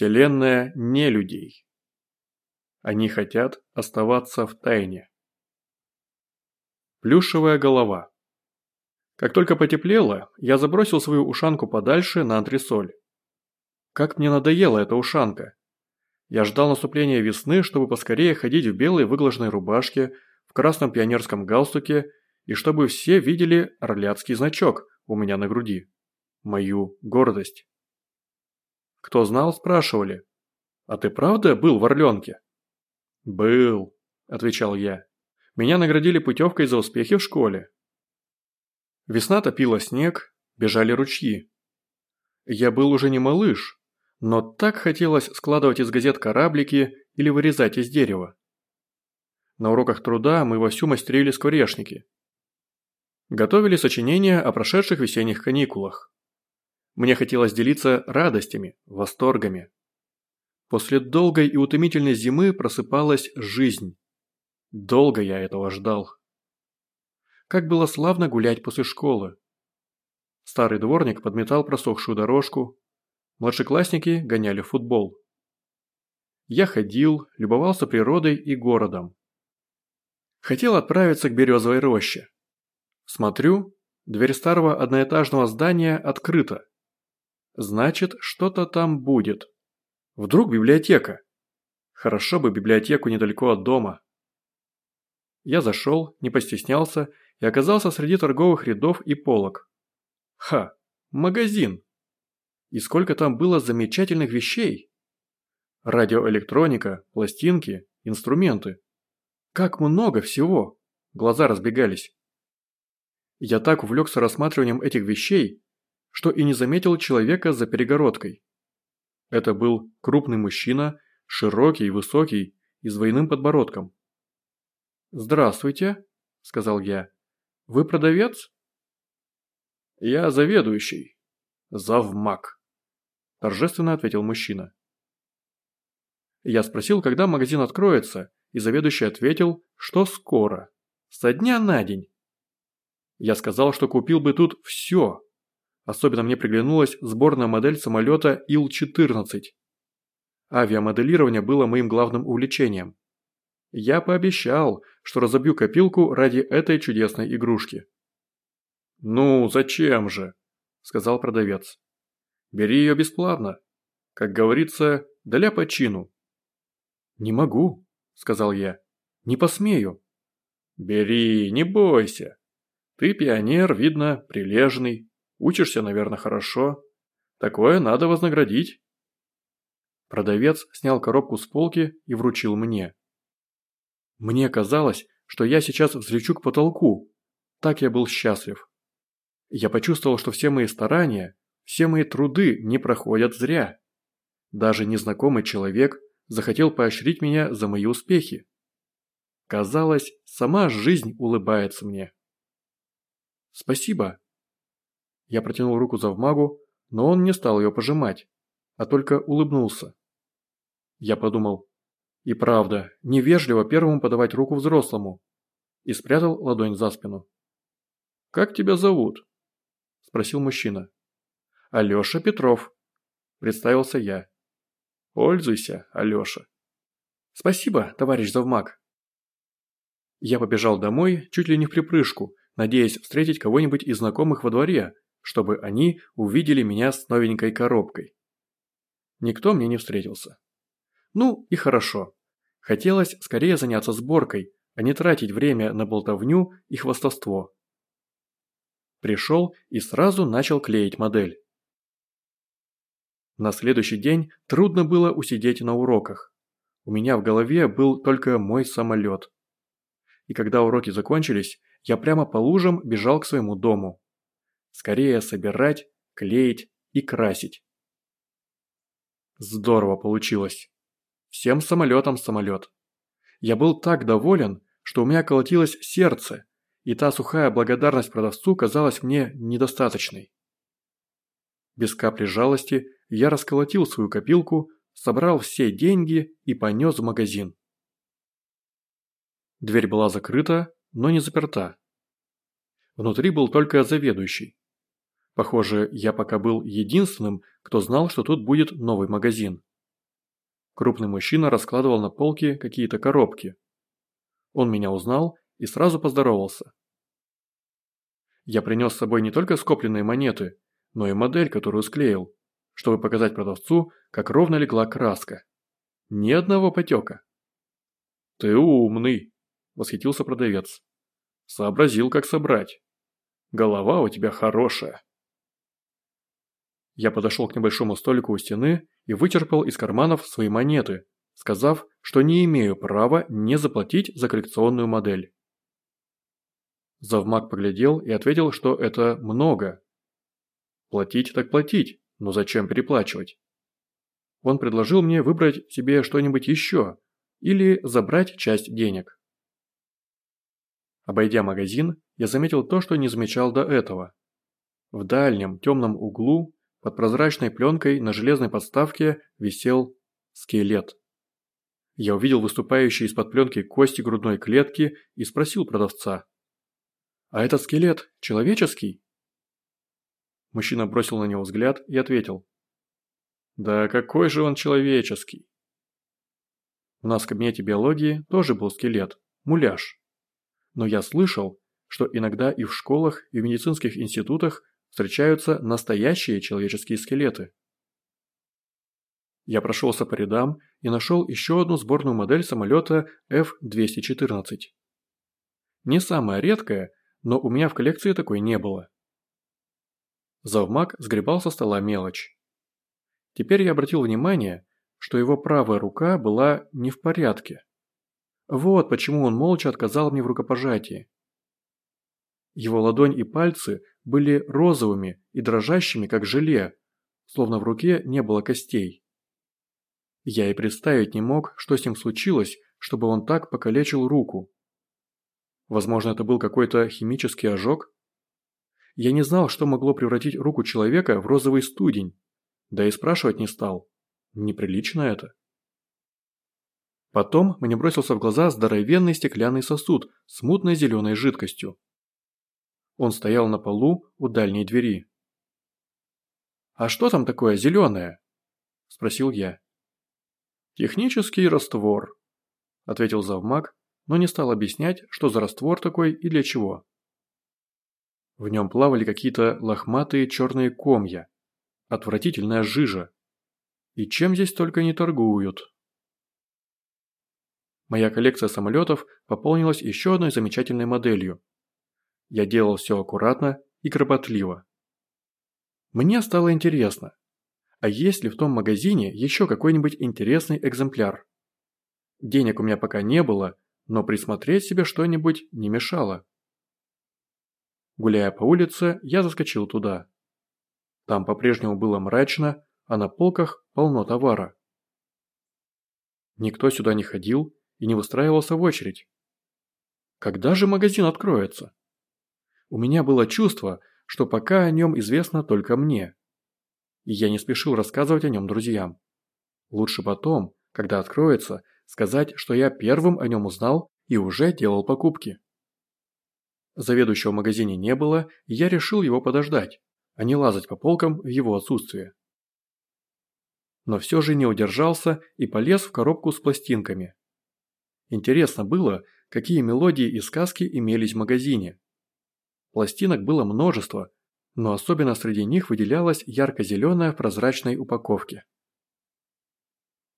Вселенная не людей. Они хотят оставаться в тайне. Плюшевая голова. Как только потеплело, я забросил свою ушанку подальше на антресоль. Как мне надоела эта ушанка. Я ждал наступления весны, чтобы поскорее ходить в белой выглаженной рубашке, в красном пионерском галстуке и чтобы все видели орляцкий значок у меня на груди. Мою гордость. Кто знал, спрашивали. «А ты правда был в Орленке?» «Был», – отвечал я. «Меня наградили путевкой за успехи в школе». Весна топила снег, бежали ручьи. Я был уже не малыш, но так хотелось складывать из газет кораблики или вырезать из дерева. На уроках труда мы вовсю мастерили скворечники. Готовили сочинения о прошедших весенних каникулах. Мне хотелось делиться радостями, восторгами. После долгой и утомительной зимы просыпалась жизнь. Долго я этого ждал. Как было славно гулять после школы. Старый дворник подметал просохшую дорожку. Младшеклассники гоняли футбол. Я ходил, любовался природой и городом. Хотел отправиться к березовой роще. Смотрю, дверь старого одноэтажного здания открыта. Значит, что-то там будет. Вдруг библиотека? Хорошо бы библиотеку недалеко от дома. Я зашел, не постеснялся и оказался среди торговых рядов и полок. Ха, магазин! И сколько там было замечательных вещей! Радиоэлектроника, пластинки, инструменты. Как много всего! Глаза разбегались. Я так увлекся рассматриванием этих вещей, что и не заметил человека за перегородкой. Это был крупный мужчина, широкий высокий и с двойным подбородком. «Здравствуйте», – сказал я. «Вы продавец?» «Я заведующий. Завмак», – торжественно ответил мужчина. Я спросил, когда магазин откроется, и заведующий ответил, что скоро, со дня на день. Я сказал, что купил бы тут все, Особенно мне приглянулась сборная модель самолета Ил-14. Авиамоделирование было моим главным увлечением. Я пообещал, что разобью копилку ради этой чудесной игрушки. «Ну, зачем же?» – сказал продавец. «Бери ее бесплатно. Как говорится, для по чину». «Не могу», – сказал я. «Не посмею». «Бери, не бойся. Ты пионер, видно, прилежный. Учишься, наверное, хорошо. Такое надо вознаградить. Продавец снял коробку с полки и вручил мне. Мне казалось, что я сейчас взлечу к потолку. Так я был счастлив. Я почувствовал, что все мои старания, все мои труды не проходят зря. Даже незнакомый человек захотел поощрить меня за мои успехи. Казалось, сама жизнь улыбается мне. «Спасибо», я протянул руку за вмагу, но он не стал ее пожимать, а только улыбнулся. Я подумал, и правда, невежливо первому подавать руку взрослому, и спрятал ладонь за спину. «Как тебя зовут?» – спросил мужчина. «Алеша Петров», – представился я. «Пользуйся, Алеша». «Спасибо, товарищ завмаг». Я побежал домой чуть ли не в припрыжку, надеясь встретить кого-нибудь из знакомых во дворе, чтобы они увидели меня с новенькой коробкой. Никто мне не встретился. Ну и хорошо. Хотелось скорее заняться сборкой, а не тратить время на болтовню и хвастовство. Пришел и сразу начал клеить модель. На следующий день трудно было усидеть на уроках. У меня в голове был только мой самолет. И когда уроки закончились, я прямо по лужам бежал к своему дому. Скорее собирать, клеить и красить. Здорово получилось. Всем самолетом самолет. Я был так доволен, что у меня колотилось сердце, и та сухая благодарность продавцу казалась мне недостаточной. Без капли жалости я расколотил свою копилку, собрал все деньги и понес в магазин. Дверь была закрыта, но не заперта. Внутри был только заведующий. Похоже, я пока был единственным, кто знал, что тут будет новый магазин. Крупный мужчина раскладывал на полке какие-то коробки. Он меня узнал и сразу поздоровался. Я принес с собой не только скопленные монеты, но и модель, которую склеил, чтобы показать продавцу, как ровно легла краска. Ни одного потека. «Ты умный», – восхитился продавец. «Сообразил, как собрать. Голова у тебя хорошая». Я подошел к небольшому столику у стены и вычерпал из карманов свои монеты, сказав, что не имею права не заплатить за коллекционную модель. Завмак поглядел и ответил, что это много. Платить так платить, но зачем переплачивать? Он предложил мне выбрать себе что-нибудь еще или забрать часть денег. Обойдя магазин, я заметил то, что не замечал до этого. В дальнем темном углу под прозрачной пленкой на железной подставке висел скелет. Я увидел выступающие из-под пленки кости грудной клетки и спросил продавца. «А этот скелет человеческий?» Мужчина бросил на него взгляд и ответил. «Да какой же он человеческий!» У нас в кабинете биологии тоже был скелет, муляж. Но я слышал, что иногда и в школах, и в медицинских институтах встречаются настоящие человеческие скелеты. Я прошелся по рядам и нашел еще одну сборную модель самолета F-214. Не самая редкая, но у меня в коллекции такой не было. Завмак сгребал со стола мелочь. Теперь я обратил внимание, что его правая рука была не в порядке. Вот почему он молча отказал мне в рукопожатии. Его ладонь и пальцы были розовыми и дрожащими, как желе, словно в руке не было костей. Я и представить не мог, что с ним случилось, чтобы он так покалечил руку. Возможно, это был какой-то химический ожог? Я не знал, что могло превратить руку человека в розовый студень, да и спрашивать не стал. Неприлично это. Потом мне бросился в глаза здоровенный стеклянный сосуд с мутной зеленой жидкостью. Он стоял на полу у дальней двери. «А что там такое зеленое?» – спросил я. «Технический раствор», – ответил завмак, но не стал объяснять, что за раствор такой и для чего. В нем плавали какие-то лохматые черные комья, отвратительная жижа. И чем здесь только не торгуют. Моя коллекция самолетов пополнилась еще одной замечательной моделью, я делал все аккуратно и кропотливо. Мне стало интересно, а есть ли в том магазине еще какой-нибудь интересный экземпляр? Денег у меня пока не было, но присмотреть себе что-нибудь не мешало. Гуляя по улице, я заскочил туда. Там по-прежнему было мрачно, а на полках полно товара. Никто сюда не ходил и не выстраивался в очередь. Когда же магазин откроется? У меня было чувство, что пока о нем известно только мне. И я не спешил рассказывать о нем друзьям. Лучше потом, когда откроется, сказать, что я первым о нем узнал и уже делал покупки. Заведующего в магазине не было, и я решил его подождать, а не лазать по полкам в его отсутствие. Но все же не удержался и полез в коробку с пластинками. Интересно было, какие мелодии и сказки имелись в магазине. Пластинок было множество, но особенно среди них выделялась ярко-зеленая в прозрачной упаковке.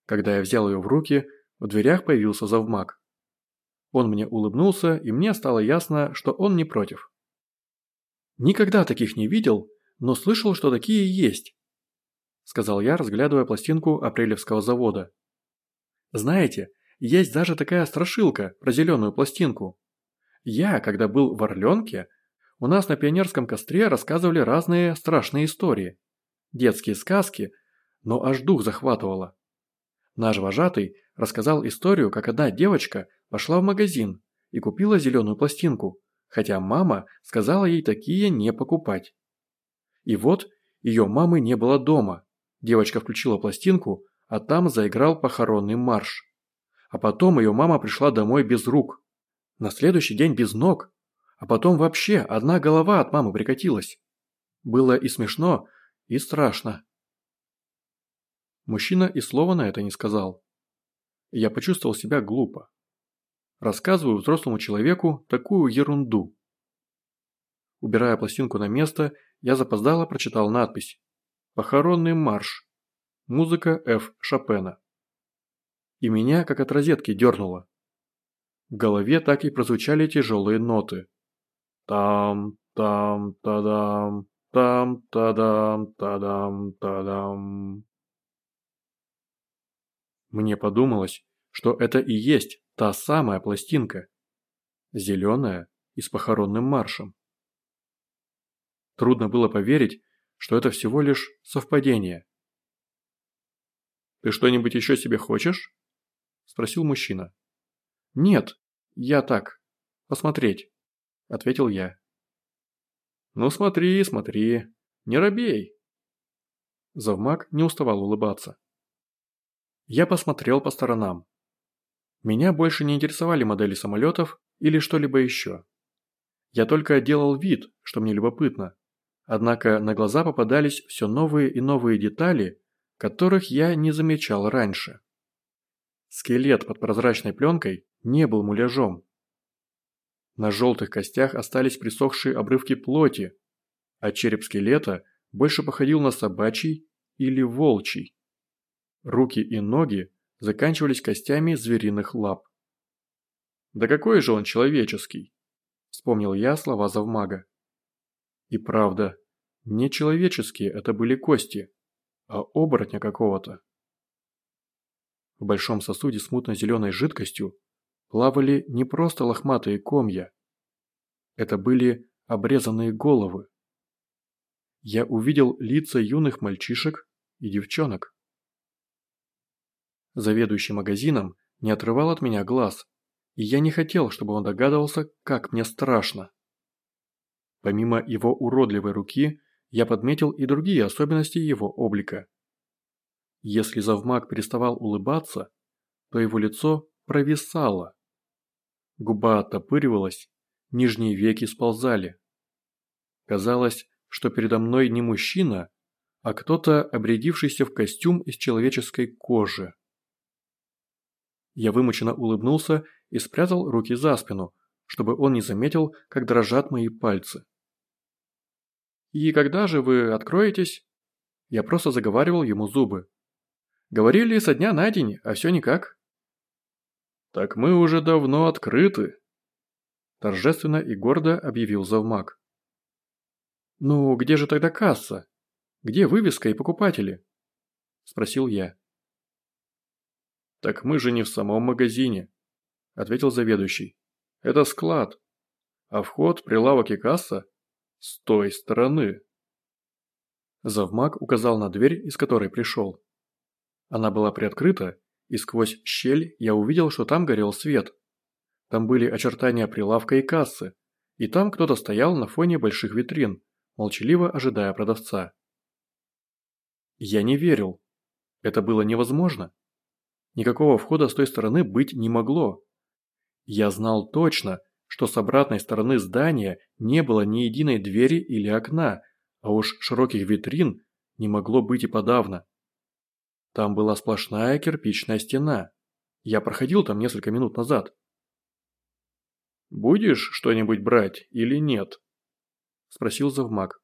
Когда я взял ее в руки, в дверях появился завмак. Он мне улыбнулся, и мне стало ясно, что он не против. «Никогда таких не видел, но слышал, что такие есть», сказал я, разглядывая пластинку апрелевского завода. «Знаете, есть даже такая страшилка про зеленую пластинку. Я, когда был в Орленке, у нас на пионерском костре рассказывали разные страшные истории. Детские сказки, но аж дух захватывало. Наш вожатый рассказал историю, как одна девочка пошла в магазин и купила зеленую пластинку, хотя мама сказала ей такие не покупать. И вот ее мамы не было дома. Девочка включила пластинку, а там заиграл похоронный марш. А потом ее мама пришла домой без рук. На следующий день без ног, а потом вообще одна голова от мамы прикатилась. Было и смешно, и страшно. Мужчина и слова на это не сказал. Я почувствовал себя глупо. Рассказываю взрослому человеку такую ерунду. Убирая пластинку на место, я запоздало прочитал надпись «Похоронный марш. Музыка Ф. Шопена». И меня как от розетки дернуло. В голове так и прозвучали тяжелые ноты. Там, там, тадам, там, тадам, тадам, тадам. Мне подумалось, что это и есть та самая пластинка. Зеленая и с похоронным маршем. Трудно было поверить, что это всего лишь совпадение. «Ты что-нибудь еще себе хочешь?» – спросил мужчина. «Нет, я так, посмотреть», – ответил я. «Ну смотри, смотри, не робей!» Завмак не уставал улыбаться. Я посмотрел по сторонам. Меня больше не интересовали модели самолетов или что-либо еще. Я только делал вид, что мне любопытно. Однако на глаза попадались все новые и новые детали, которых я не замечал раньше. Скелет под прозрачной пленкой не был муляжом. На желтых костях остались присохшие обрывки плоти, а череп скелета больше походил на собачий или волчий. Руки и ноги заканчивались костями звериных лап. «Да какой же он человеческий!» – вспомнил я слова завмага. И правда, не человеческие это были кости, а оборотня какого-то. В большом сосуде с мутно-зеленой жидкостью плавали не просто лохматые комья. Это были обрезанные головы. Я увидел лица юных мальчишек и девчонок. Заведующий магазином не отрывал от меня глаз, и я не хотел, чтобы он догадывался, как мне страшно. Помимо его уродливой руки, я подметил и другие особенности его облика. Если завмак переставал улыбаться, то его лицо провисало. Губа оттопыривалась, нижние веки сползали. Казалось, что передо мной не мужчина, а кто-то, обрядившийся в костюм из человеческой кожи. Я вымученно улыбнулся и спрятал руки за спину, чтобы он не заметил, как дрожат мои пальцы. «И когда же вы откроетесь?» Я просто заговаривал ему зубы. «Говорили со дня на день, а все никак». «Так мы уже давно открыты», – торжественно и гордо объявил завмак. «Ну, где же тогда касса? Где вывеска и покупатели?» – спросил я. «Так мы же не в самом магазине», – ответил заведующий. «Это склад, а вход, прилавок и касса с той стороны. Завмак указал на дверь, из которой пришел. Она была приоткрыта, и сквозь щель я увидел, что там горел свет. Там были очертания прилавка и кассы, и там кто-то стоял на фоне больших витрин, молчаливо ожидая продавца. Я не верил. Это было невозможно. Никакого входа с той стороны быть не могло. Я знал точно, что с обратной стороны здания не было ни единой двери или окна, а уж широких витрин не могло быть и подавно. Там была сплошная кирпичная стена. Я проходил там несколько минут назад. «Будешь что-нибудь брать или нет?» – спросил завмак.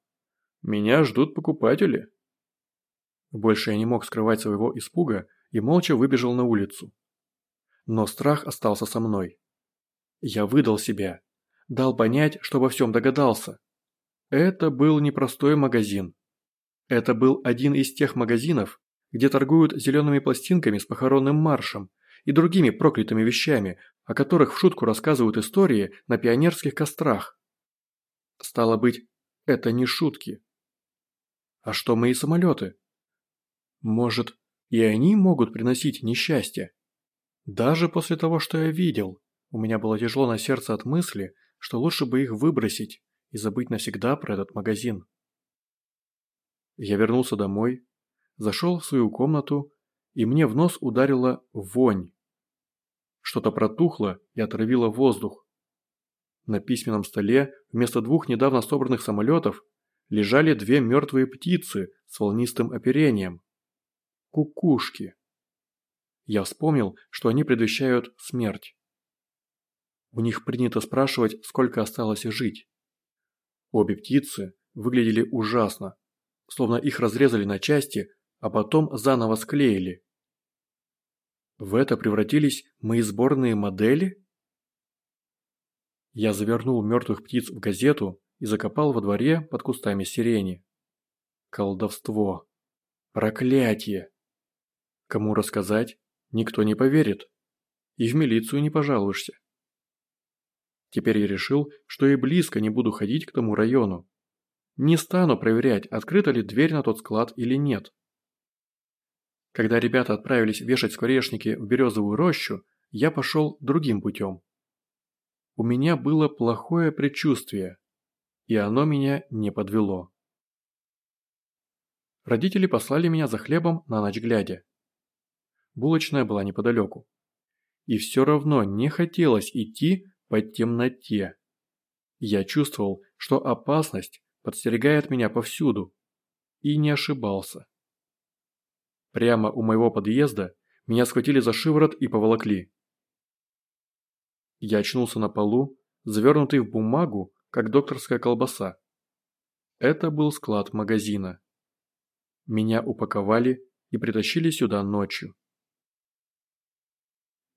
«Меня ждут покупатели». Больше я не мог скрывать своего испуга и молча выбежал на улицу. Но страх остался со мной. Я выдал себя. Дал понять, что во всем догадался. Это был непростой магазин. Это был один из тех магазинов, где торгуют зелеными пластинками с похоронным маршем и другими проклятыми вещами, о которых в шутку рассказывают истории на пионерских кострах. Стало быть, это не шутки. А что мои самолеты? Может, и они могут приносить несчастье? Даже после того, что я видел. У меня было тяжело на сердце от мысли, что лучше бы их выбросить и забыть навсегда про этот магазин. Я вернулся домой, зашел в свою комнату, и мне в нос ударила вонь. Что-то протухло и отравило воздух. На письменном столе вместо двух недавно собранных самолетов лежали две мертвые птицы с волнистым оперением. Кукушки. Я вспомнил, что они предвещают смерть. У них принято спрашивать, сколько осталось жить. Обе птицы выглядели ужасно, словно их разрезали на части, а потом заново склеили. В это превратились мои сборные модели? Я завернул мертвых птиц в газету и закопал во дворе под кустами сирени. Колдовство. Проклятие. Кому рассказать, никто не поверит. И в милицию не пожалуешься. Теперь я решил, что и близко не буду ходить к тому району. Не стану проверять, открыта ли дверь на тот склад или нет. Когда ребята отправились вешать скворечники в березовую рощу, я пошел другим путем. У меня было плохое предчувствие, и оно меня не подвело. Родители послали меня за хлебом на ночь глядя. Булочная была неподалеку. И все равно не хотелось идти по темноте. Я чувствовал, что опасность подстерегает меня повсюду. И не ошибался. Прямо у моего подъезда меня схватили за шиворот и поволокли. Я очнулся на полу, завернутый в бумагу, как докторская колбаса. Это был склад магазина. Меня упаковали и притащили сюда ночью.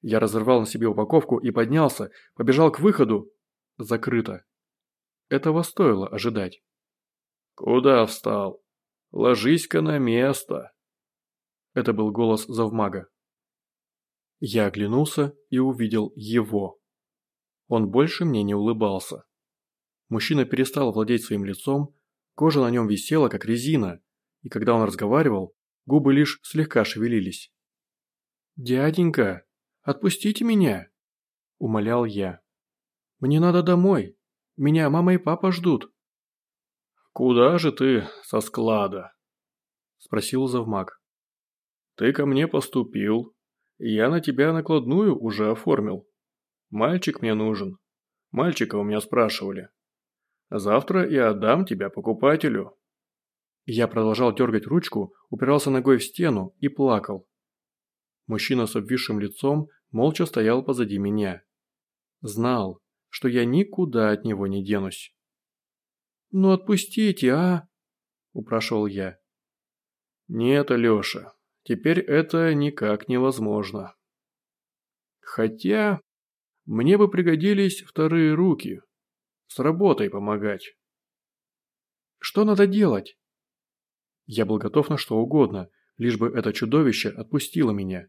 Я разорвал на себе упаковку и поднялся, побежал к выходу. Закрыто. Этого стоило ожидать. «Куда встал? Ложись-ка на место!» Это был голос завмага. Я оглянулся и увидел его. Он больше мне не улыбался. Мужчина перестал владеть своим лицом, кожа на нем висела, как резина, и когда он разговаривал, губы лишь слегка шевелились. «Дяденька, отпустите меня!» – умолял я. «Мне надо домой. Меня мама и папа ждут». «Куда же ты со склада?» – спросил завмак. Ты ко мне поступил, я на тебя накладную уже оформил. Мальчик мне нужен. Мальчика у меня спрашивали. Завтра я отдам тебя покупателю». Я продолжал дергать ручку, упирался ногой в стену и плакал. Мужчина с обвисшим лицом молча стоял позади меня. Знал, что я никуда от него не денусь. «Ну отпустите, а?» – упрашивал я. «Нет, Алеша, Теперь это никак невозможно. Хотя, мне бы пригодились вторые руки. С работой помогать. Что надо делать? Я был готов на что угодно, лишь бы это чудовище отпустило меня.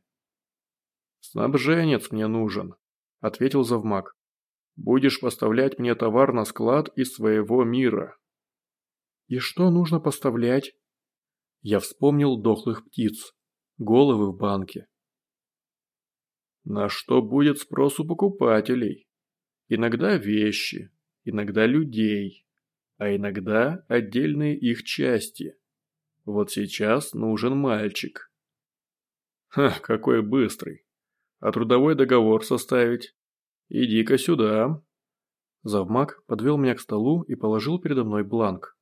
«Снабженец мне нужен», – ответил завмак. «Будешь поставлять мне товар на склад из своего мира». «И что нужно поставлять?» Я вспомнил дохлых птиц головы в банке. На что будет спрос у покупателей? Иногда вещи, иногда людей, а иногда отдельные их части. Вот сейчас нужен мальчик. Ха, какой быстрый. А трудовой договор составить? Иди-ка сюда. Завмак подвел меня к столу и положил передо мной бланк.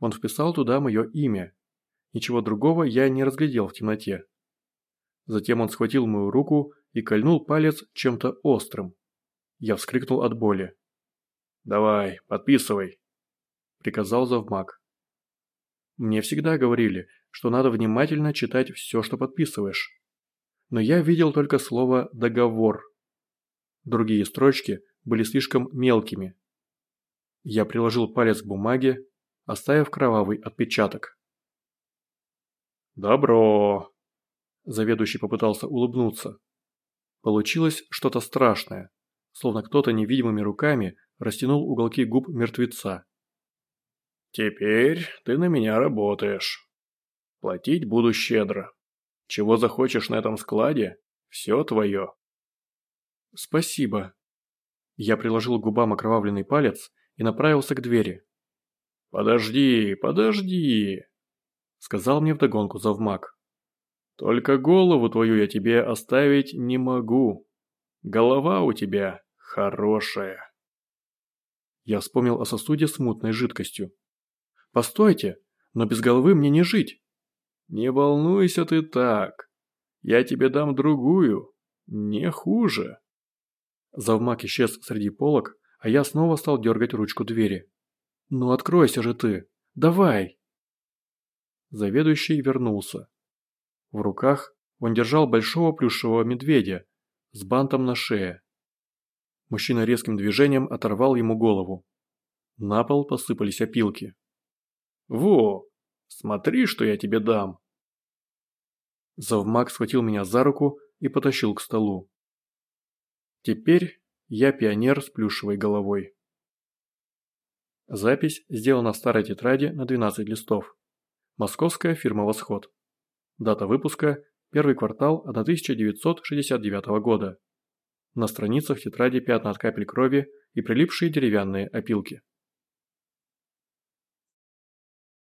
Он вписал туда мое имя, Ничего другого я не разглядел в темноте. Затем он схватил мою руку и кольнул палец чем-то острым. Я вскрикнул от боли. «Давай, подписывай», – приказал завмак. Мне всегда говорили, что надо внимательно читать все, что подписываешь. Но я видел только слово «договор». Другие строчки были слишком мелкими. Я приложил палец к бумаге, оставив кровавый отпечаток. «Добро!» Заведующий попытался улыбнуться. Получилось что-то страшное, словно кто-то невидимыми руками растянул уголки губ мертвеца. «Теперь ты на меня работаешь. Платить буду щедро. Чего захочешь на этом складе, все твое». «Спасибо». Я приложил губам окровавленный палец и направился к двери. «Подожди, подожди!» Сказал мне вдогонку завмак. «Только голову твою я тебе оставить не могу. Голова у тебя хорошая». Я вспомнил о сосуде с мутной жидкостью. «Постойте, но без головы мне не жить». «Не волнуйся ты так. Я тебе дам другую, не хуже. Завмак исчез среди полок, а я снова стал дергать ручку двери. «Ну откройся же ты! Давай!» Заведующий вернулся. В руках он держал большого плюшевого медведя с бантом на шее. Мужчина резким движением оторвал ему голову. На пол посыпались опилки. «Во! Смотри, что я тебе дам!» Завмак схватил меня за руку и потащил к столу. Теперь я пионер с плюшевой головой. Запись сделана в старой тетради на 12 листов. Московская фирма «Восход». Дата выпуска – первый квартал 1969 года. На страницах тетради пятна от капель крови и прилипшие деревянные опилки.